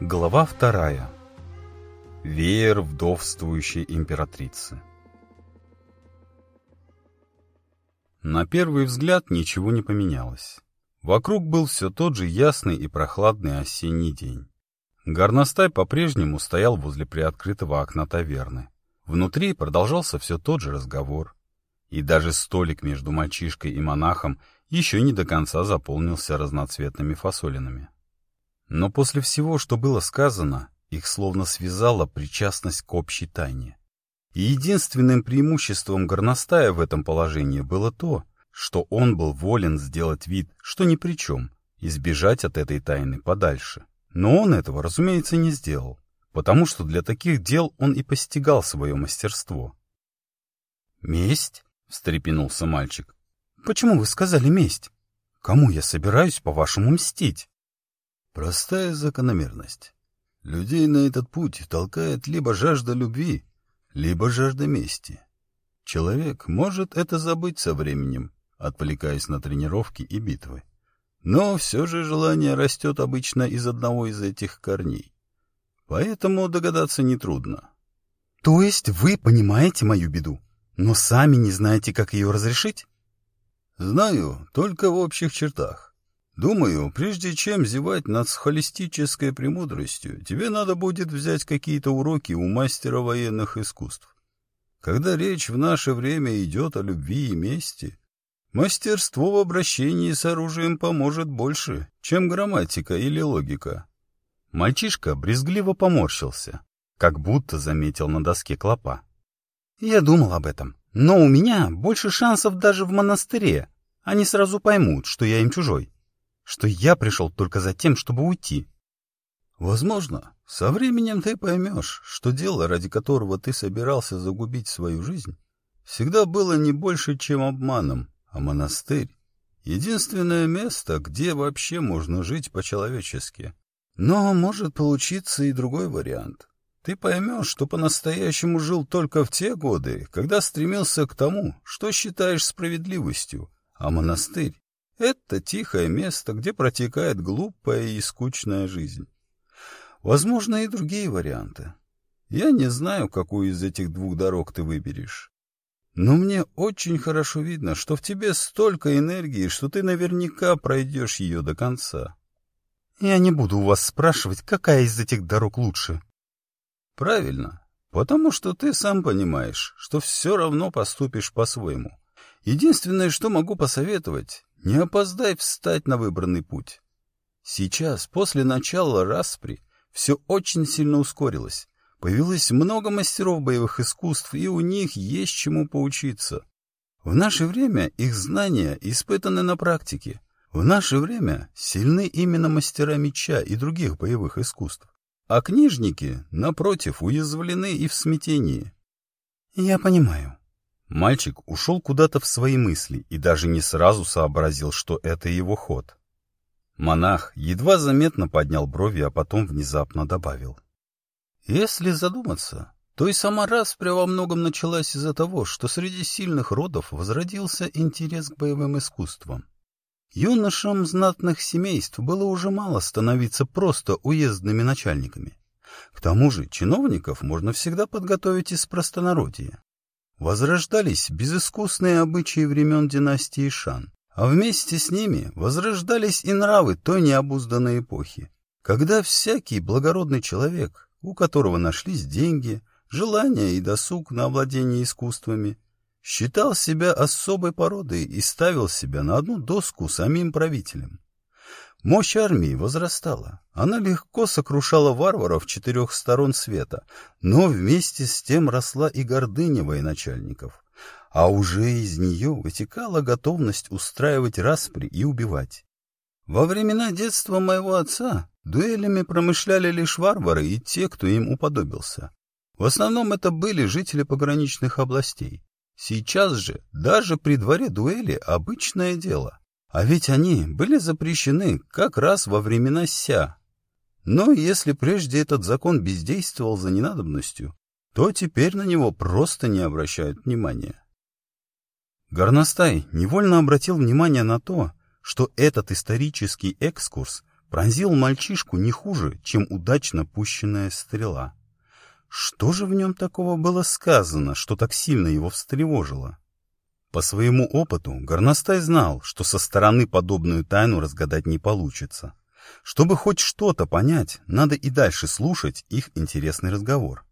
Глава вторая. Веер вдовствующей императрицы. На первый взгляд ничего не поменялось. Вокруг был все тот же ясный и прохладный осенний день. Горностай по-прежнему стоял возле приоткрытого окна таверны. Внутри продолжался все тот же разговор. И даже столик между мальчишкой и монахом еще не до конца заполнился разноцветными фасолинами. Но после всего, что было сказано, их словно связала причастность к общей тайне. И единственным преимуществом горностая в этом положении было то, что он был волен сделать вид, что ни при чем, и сбежать от этой тайны подальше. Но он этого, разумеется, не сделал, потому что для таких дел он и постигал свое мастерство. «Месть?» — встрепенулся мальчик. «Почему вы сказали месть? Кому я собираюсь, по-вашему, мстить?» Простая закономерность. Людей на этот путь толкает либо жажда любви, либо жажда мести. Человек может это забыть со временем, отвлекаясь на тренировки и битвы. Но все же желание растет обычно из одного из этих корней. Поэтому догадаться нетрудно. — То есть вы понимаете мою беду, но сами не знаете, как ее разрешить? — Знаю, только в общих чертах. Думаю, прежде чем зевать над холистической премудростью, тебе надо будет взять какие-то уроки у мастера военных искусств. Когда речь в наше время идет о любви и мести, мастерство в обращении с оружием поможет больше, чем грамматика или логика. Мальчишка брезгливо поморщился, как будто заметил на доске клопа. Я думал об этом, но у меня больше шансов даже в монастыре. Они сразу поймут, что я им чужой что я пришел только за тем, чтобы уйти. Возможно, со временем ты поймешь, что дело, ради которого ты собирался загубить свою жизнь, всегда было не больше, чем обманом, а монастырь — единственное место, где вообще можно жить по-человечески. Но может получиться и другой вариант. Ты поймешь, что по-настоящему жил только в те годы, когда стремился к тому, что считаешь справедливостью, а монастырь это тихое место, где протекает глупая и скучная жизнь. Возможно, и другие варианты. Я не знаю, какую из этих двух дорог ты выберешь. Но мне очень хорошо видно, что в тебе столько энергии, что ты наверняка пройдешь ее до конца. Я не буду у вас спрашивать, какая из этих дорог лучше. Правильно, потому что ты сам понимаешь, что все равно поступишь по-своему. Единственное, что могу посоветовать, не опоздай встать на выбранный путь. Сейчас, после начала распри, все очень сильно ускорилось. Появилось много мастеров боевых искусств, и у них есть чему поучиться. В наше время их знания испытаны на практике. В наше время сильны именно мастера меча и других боевых искусств. А книжники, напротив, уязвлены и в смятении. — Я понимаю, Мальчик ушел куда-то в свои мысли и даже не сразу сообразил, что это его ход. Монах едва заметно поднял брови, а потом внезапно добавил. «Если задуматься, то и сама распря во многом началась из-за того, что среди сильных родов возродился интерес к боевым искусствам. Юношам знатных семейств было уже мало становиться просто уездными начальниками. К тому же чиновников можно всегда подготовить из простонародья. Возрождались безыскусные обычаи времен династии Шан, а вместе с ними возрождались и нравы той необузданной эпохи, когда всякий благородный человек, у которого нашлись деньги, желание и досуг на овладение искусствами, считал себя особой породой и ставил себя на одну доску самим правителем. Мощь армии возрастала. Она легко сокрушала варваров четырех сторон света, но вместе с тем росла и гордыня военачальников. А уже из нее вытекала готовность устраивать распри и убивать. Во времена детства моего отца дуэлями промышляли лишь варвары и те, кто им уподобился. В основном это были жители пограничных областей. Сейчас же даже при дворе дуэли обычное дело. А ведь они были запрещены как раз во времена Ся. Но если прежде этот закон бездействовал за ненадобностью, то теперь на него просто не обращают внимания. Горностай невольно обратил внимание на то, что этот исторический экскурс пронзил мальчишку не хуже, чем удачно пущенная стрела. Что же в нем такого было сказано, что так сильно его встревожило? По своему опыту Горностай знал, что со стороны подобную тайну разгадать не получится. Чтобы хоть что-то понять, надо и дальше слушать их интересный разговор.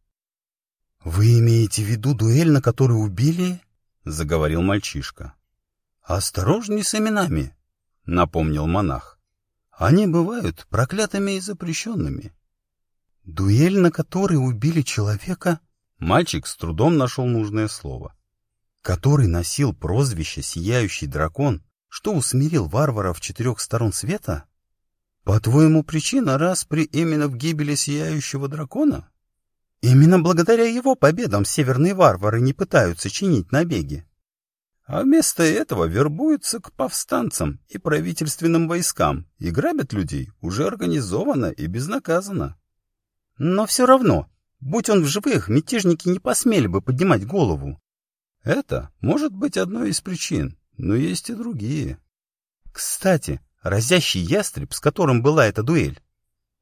— Вы имеете в виду дуэль, на которую убили? — заговорил мальчишка. — Осторожней с именами, — напомнил монах. — Они бывают проклятыми и запрещенными. — Дуэль, на которой убили человека? Мальчик с трудом нашел нужное слово. — Который носил прозвище «Сияющий дракон», что усмирил варваров четырех сторон света? — По-твоему, причина распри именно в гибели Сияющего дракона? — Именно благодаря его победам северные варвары не пытаются чинить набеги. А вместо этого вербуются к повстанцам и правительственным войскам и грабят людей уже организованно и безнаказанно. Но все равно, будь он в живых, мятежники не посмели бы поднимать голову. Это может быть одной из причин, но есть и другие. Кстати, разящий ястреб, с которым была эта дуэль,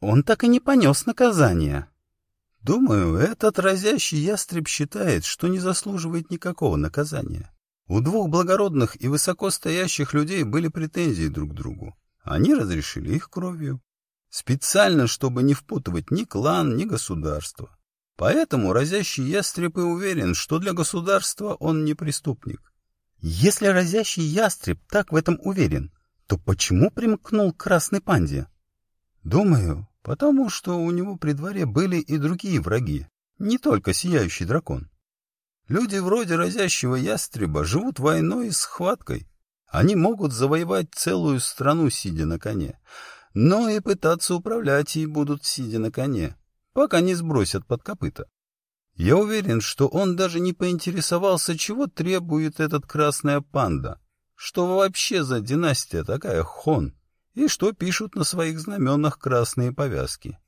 он так и не понес наказания. Думаю, этот разящий ястреб считает, что не заслуживает никакого наказания. У двух благородных и высоко стоящих людей были претензии друг к другу. Они разрешили их кровью. Специально, чтобы не впутывать ни клан, ни государство. Поэтому разящий ястреб и уверен, что для государства он не преступник. Если разящий ястреб так в этом уверен, то почему примкнул к красной панде? Думаю, Потому что у него при дворе были и другие враги, не только сияющий дракон. Люди вроде разящего ястреба живут войной и схваткой. Они могут завоевать целую страну, сидя на коне, но и пытаться управлять ей будут, сидя на коне, пока не сбросят под копыта. Я уверен, что он даже не поинтересовался, чего требует этот красная панда. Что вообще за династия такая хон? и что пишут на своих знаменах красные повязки.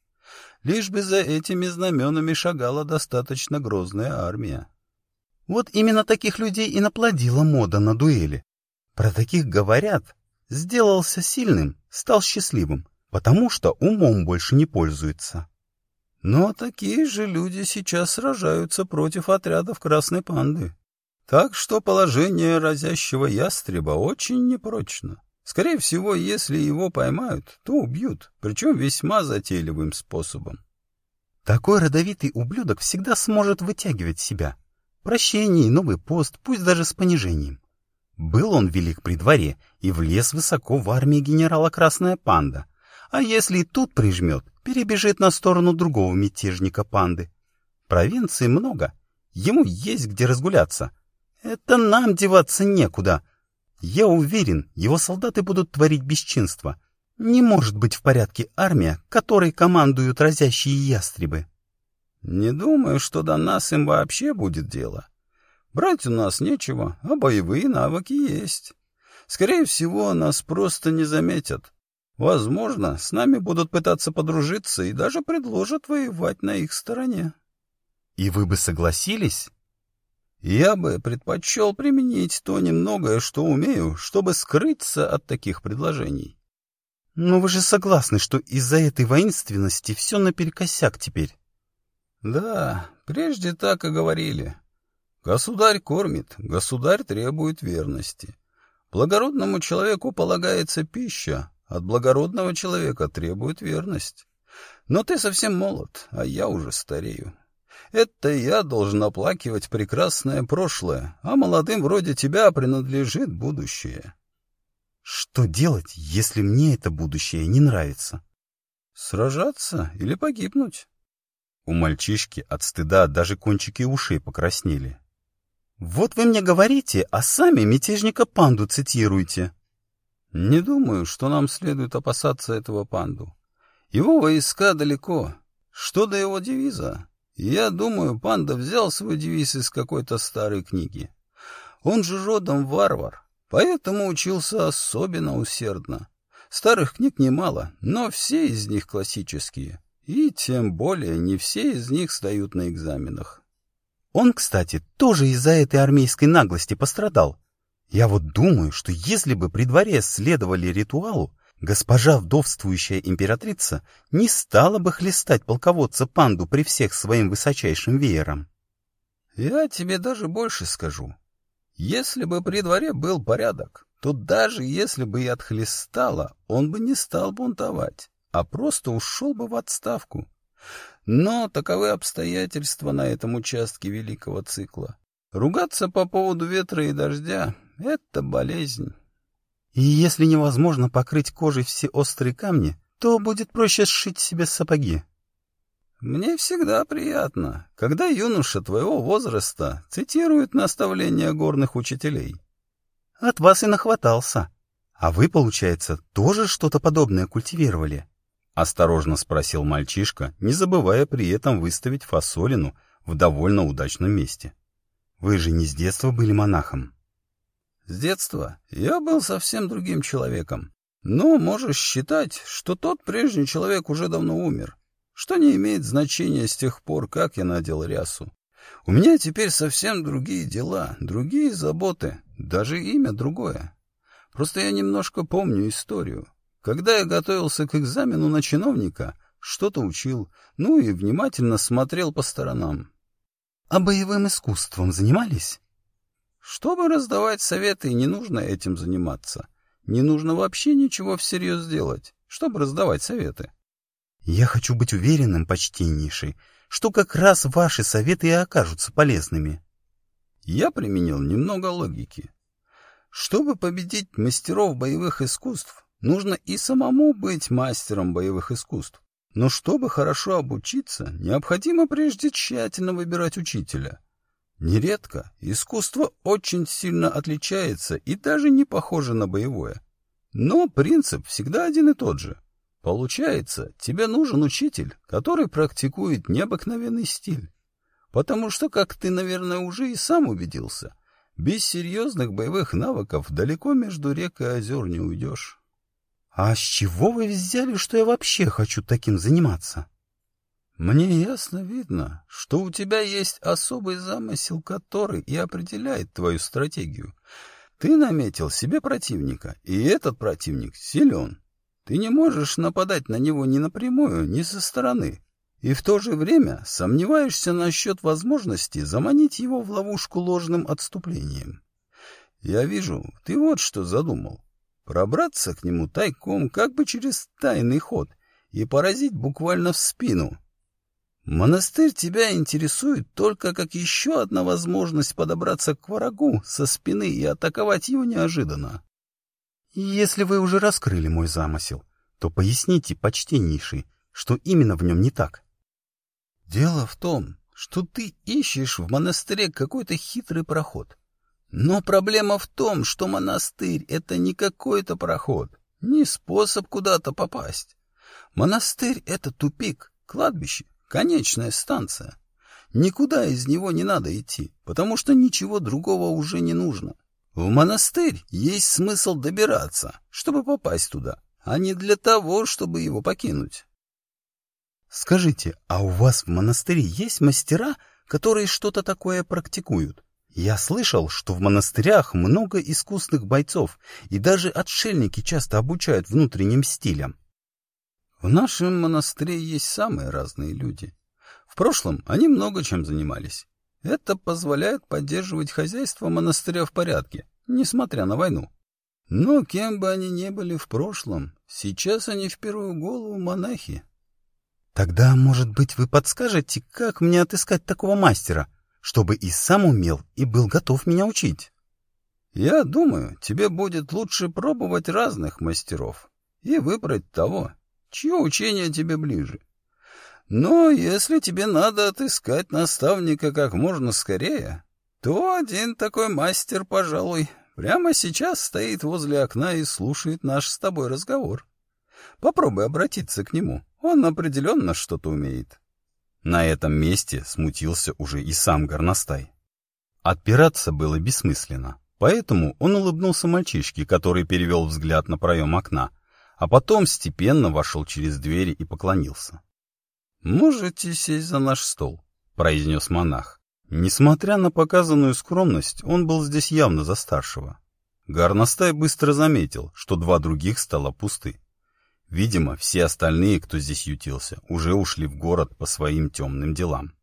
Лишь бы за этими знаменами шагала достаточно грозная армия. Вот именно таких людей и наплодила мода на дуэли. Про таких говорят. Сделался сильным, стал счастливым, потому что умом больше не пользуется. Но такие же люди сейчас сражаются против отрядов Красной Панды. Так что положение разящего ястреба очень непрочно. Скорее всего, если его поймают, то убьют, причем весьма затейливым способом. Такой родовитый ублюдок всегда сможет вытягивать себя. Прощение и новый пост, пусть даже с понижением. Был он велик при дворе и влез высоко в армии генерала Красная Панда. А если и тут прижмет, перебежит на сторону другого мятежника Панды. Провинций много, ему есть где разгуляться. Это нам деваться некуда, я уверен, его солдаты будут творить бесчинство. Не может быть в порядке армия, которой командуют разящие ястребы. Не думаю, что до нас им вообще будет дело. Брать у нас нечего, а боевые навыки есть. Скорее всего, нас просто не заметят. Возможно, с нами будут пытаться подружиться и даже предложат воевать на их стороне. И вы бы согласились? Я бы предпочел применить то немногое, что умею, чтобы скрыться от таких предложений. Но вы же согласны, что из-за этой воинственности все наперекосяк теперь? Да, прежде так и говорили. Государь кормит, государь требует верности. Благородному человеку полагается пища, от благородного человека требует верность. Но ты совсем молод, а я уже старею. Это я должен оплакивать прекрасное прошлое, а молодым вроде тебя принадлежит будущее. Что делать, если мне это будущее не нравится? Сражаться или погибнуть? У мальчишки от стыда даже кончики ушей покраснели. Вот вы мне говорите, а сами мятежника панду цитируете. Не думаю, что нам следует опасаться этого панду. Его войска далеко. Что до его девиза? Я думаю, панда взял свой девиз из какой-то старой книги. Он же родом варвар, поэтому учился особенно усердно. Старых книг немало, но все из них классические. И тем более не все из них сдают на экзаменах. Он, кстати, тоже из-за этой армейской наглости пострадал. Я вот думаю, что если бы при дворе следовали ритуалу, госпожа вдовствующая императрица не стала бы хлестать полководца панду при всех своим высочайшим веером. Я тебе даже больше скажу. Если бы при дворе был порядок, то даже если бы и отхлестала, он бы не стал бунтовать, а просто ушел бы в отставку. Но таковы обстоятельства на этом участке великого цикла. Ругаться по поводу ветра и дождя — это болезнь. И если невозможно покрыть кожей все острые камни, то будет проще сшить себе сапоги. Мне всегда приятно, когда юноша твоего возраста цитирует наставления горных учителей. От вас и нахватался. А вы, получается, тоже что-то подобное культивировали? Осторожно спросил мальчишка, не забывая при этом выставить фасолину в довольно удачном месте. Вы же не с детства были монахом? С детства я был совсем другим человеком. Но можешь считать, что тот прежний человек уже давно умер, что не имеет значения с тех пор, как я надел рясу. У меня теперь совсем другие дела, другие заботы, даже имя другое. Просто я немножко помню историю. Когда я готовился к экзамену на чиновника, что-то учил, ну и внимательно смотрел по сторонам. — А боевым искусством занимались? Чтобы раздавать советы, не нужно этим заниматься. Не нужно вообще ничего всерьез делать, чтобы раздавать советы. Я хочу быть уверенным, почтеннейший, что как раз ваши советы и окажутся полезными. Я применил немного логики. Чтобы победить мастеров боевых искусств, нужно и самому быть мастером боевых искусств. Но чтобы хорошо обучиться, необходимо прежде тщательно выбирать учителя. Нередко искусство очень сильно отличается и даже не похоже на боевое. Но принцип всегда один и тот же. Получается, тебе нужен учитель, который практикует необыкновенный стиль. Потому что, как ты, наверное, уже и сам убедился, без серьезных боевых навыков далеко между рек и озер не уйдешь. — А с чего вы взяли, что я вообще хочу таким заниматься? — Мне ясно видно, что у тебя есть особый замысел, который и определяет твою стратегию. Ты наметил себе противника, и этот противник силен. Ты не можешь нападать на него ни напрямую, ни со стороны, и в то же время сомневаешься насчет возможности заманить его в ловушку ложным отступлением. Я вижу, ты вот что задумал. Пробраться к нему тайком, как бы через тайный ход, и поразить буквально в спину. Монастырь тебя интересует только как еще одна возможность подобраться к врагу со спины и атаковать его неожиданно. Если вы уже раскрыли мой замысел, то поясните, почтеннейший, что именно в нем не так. Дело в том, что ты ищешь в монастыре какой-то хитрый проход. Но проблема в том, что монастырь — это не какой-то проход, не способ куда-то попасть. Монастырь — это тупик, кладбище, конечная станция. Никуда из него не надо идти, потому что ничего другого уже не нужно. В монастырь есть смысл добираться, чтобы попасть туда, а не для того, чтобы его покинуть. Скажите, а у вас в монастыре есть мастера, которые что-то такое практикуют? Я слышал, что в монастырях много искусных бойцов, и даже отшельники часто обучают внутренним стилям. В нашем монастыре есть самые разные люди. В прошлом они много чем занимались. Это позволяет поддерживать хозяйство монастыря в порядке, несмотря на войну. Но кем бы они ни были в прошлом, сейчас они в первую голову монахи. Тогда, может быть, вы подскажете, как мне отыскать такого мастера, чтобы и сам умел, и был готов меня учить? Я думаю, тебе будет лучше пробовать разных мастеров и выбрать того, чье учение тебе ближе. Но если тебе надо отыскать наставника как можно скорее, то один такой мастер, пожалуй, прямо сейчас стоит возле окна и слушает наш с тобой разговор. Попробуй обратиться к нему, он определенно что-то умеет. На этом месте смутился уже и сам горностай. Отпираться было бессмысленно, поэтому он улыбнулся мальчишке, который перевел взгляд на проем окна, а потом степенно вошел через двери и поклонился. «Можете сесть за наш стол», — произнес монах. Несмотря на показанную скромность, он был здесь явно за старшего. Горностай быстро заметил, что два других стола пусты. Видимо, все остальные, кто здесь ютился, уже ушли в город по своим темным делам.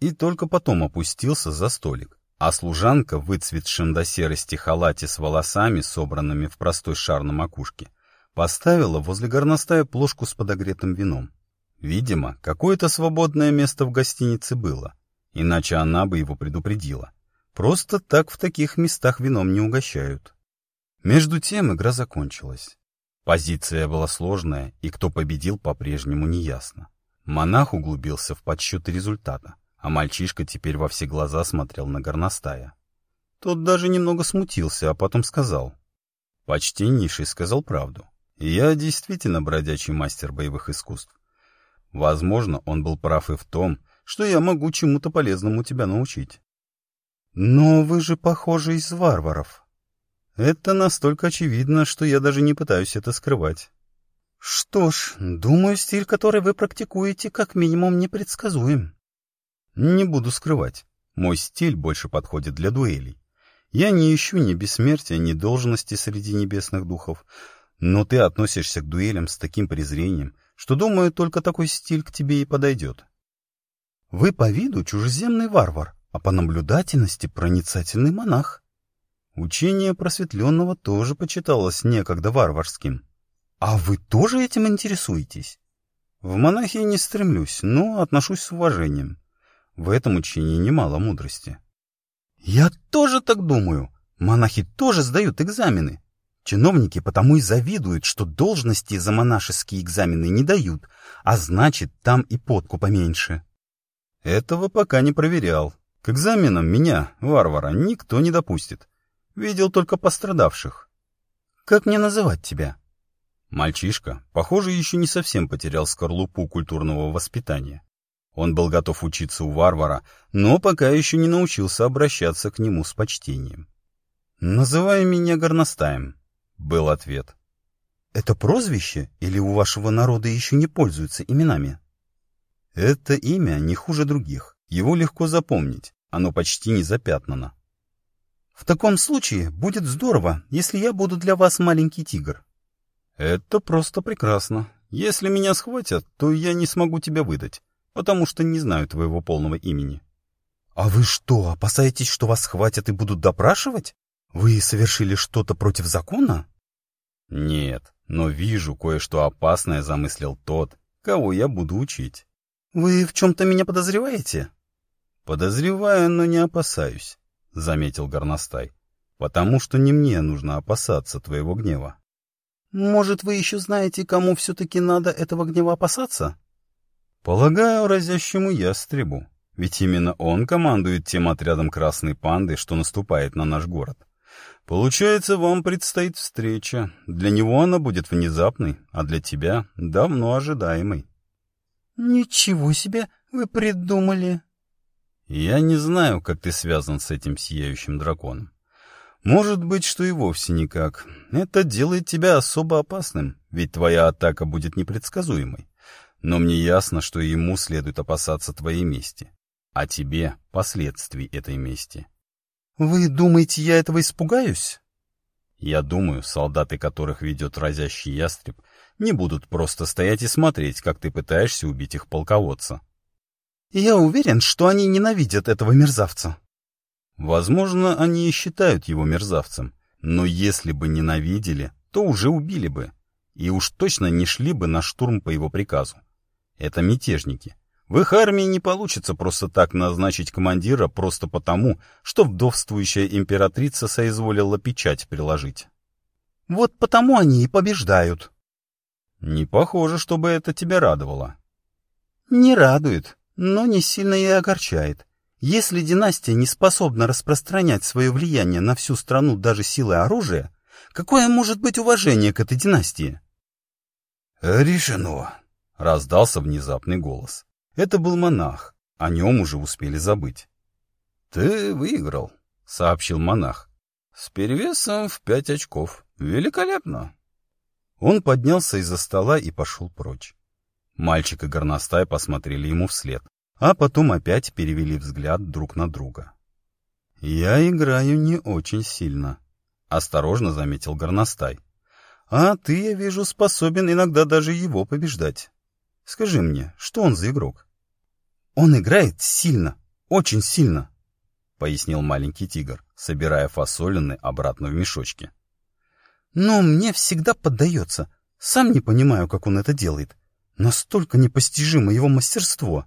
И только потом опустился за столик, а служанка в выцветшем до серости халате с волосами, собранными в простой шар на макушке, поставила возле горностая плошку с подогретым вином. Видимо, какое-то свободное место в гостинице было, иначе она бы его предупредила. Просто так в таких местах вином не угощают. Между тем игра закончилась. Позиция была сложная, и кто победил, по-прежнему неясно. Монах углубился в подсчеты результата, а мальчишка теперь во все глаза смотрел на горностая. Тот даже немного смутился, а потом сказал. Почтеннейший сказал правду. Я действительно бродячий мастер боевых искусств. Возможно, он был прав и в том, что я могу чему-то полезному тебя научить. Но вы же похожи из варваров. Это настолько очевидно, что я даже не пытаюсь это скрывать. Что ж, думаю, стиль, который вы практикуете, как минимум непредсказуем. Не буду скрывать. Мой стиль больше подходит для дуэлей. Я не ищу ни бессмертия, ни должности среди небесных духов, но ты относишься к дуэлям с таким презрением, что, думаю, только такой стиль к тебе и подойдет. Вы по виду чужеземный варвар, а по наблюдательности проницательный монах. Учение просветленного тоже почиталось некогда варварским. А вы тоже этим интересуетесь? В монахи не стремлюсь, но отношусь с уважением. В этом учении немало мудрости. Я тоже так думаю. Монахи тоже сдают экзамены. Чиновники потому и завидуют, что должности за монашеские экзамены не дают, а значит, там и подку поменьше. Этого пока не проверял. К экзаменам меня, варвара, никто не допустит. Видел только пострадавших. Как мне называть тебя? Мальчишка, похоже, еще не совсем потерял скорлупу культурного воспитания. Он был готов учиться у варвара, но пока еще не научился обращаться к нему с почтением. «Называй меня горностаем», был ответ. «Это прозвище или у вашего народа еще не пользуются именами?» «Это имя не хуже других. Его легко запомнить. Оно почти не запятнано». «В таком случае будет здорово, если я буду для вас маленький тигр». «Это просто прекрасно. Если меня схватят, то я не смогу тебя выдать, потому что не знаю твоего полного имени». «А вы что, опасаетесь, что вас схватят и будут допрашивать? Вы совершили что-то против закона?» Нет, но вижу, кое-что опасное замыслил тот, кого я буду учить. Вы в чем-то меня подозреваете? Подозреваю, но не опасаюсь, заметил горностай. Потому что не мне нужно опасаться твоего гнева. Может, вы еще знаете, кому все-таки надо этого гнева опасаться? Полагаю, разящему ястребу. Ведь именно он командует тем отрядом красной панды, что наступает на наш город. Получается, вам предстоит встреча. Для него она будет внезапной, а для тебя — давно ожидаемой. Ничего себе вы придумали. Я не знаю, как ты связан с этим сияющим драконом. Может быть, что и вовсе никак. Это делает тебя особо опасным, ведь твоя атака будет непредсказуемой. Но мне ясно, что ему следует опасаться твоей мести, а тебе — последствий этой мести. «Вы думаете, я этого испугаюсь?» Я думаю, солдаты, которых ведет разящий ястреб, не будут просто стоять и смотреть, как ты пытаешься убить их полководца. Я уверен, что они ненавидят этого мерзавца. Возможно, они и считают его мерзавцем, но если бы ненавидели, то уже убили бы, и уж точно не шли бы на штурм по его приказу. Это мятежники, в их армии не получится просто так назначить командира просто потому, что вдовствующая императрица соизволила печать приложить. Вот потому они и побеждают. Не похоже, чтобы это тебя радовало. Не радует, но не сильно и огорчает. Если династия не способна распространять свое влияние на всю страну даже силой оружия, какое может быть уважение к этой династии? «Решено!» — раздался внезапный голос. Это был монах, о нем уже успели забыть. — Ты выиграл, — сообщил монах. — С перевесом в пять очков. Великолепно. Он поднялся из-за стола и пошел прочь. Мальчик и горностай посмотрели ему вслед, а потом опять перевели взгляд друг на друга. — Я играю не очень сильно, — осторожно заметил горностай. А ты, я вижу, способен иногда даже его побеждать. Скажи мне, что он за игрок? Он играет сильно, очень сильно, пояснил маленький тигр, собирая фасолины обратно в мешочки. Но мне всегда поддается. Сам не понимаю, как он это делает. Настолько непостижимо его мастерство.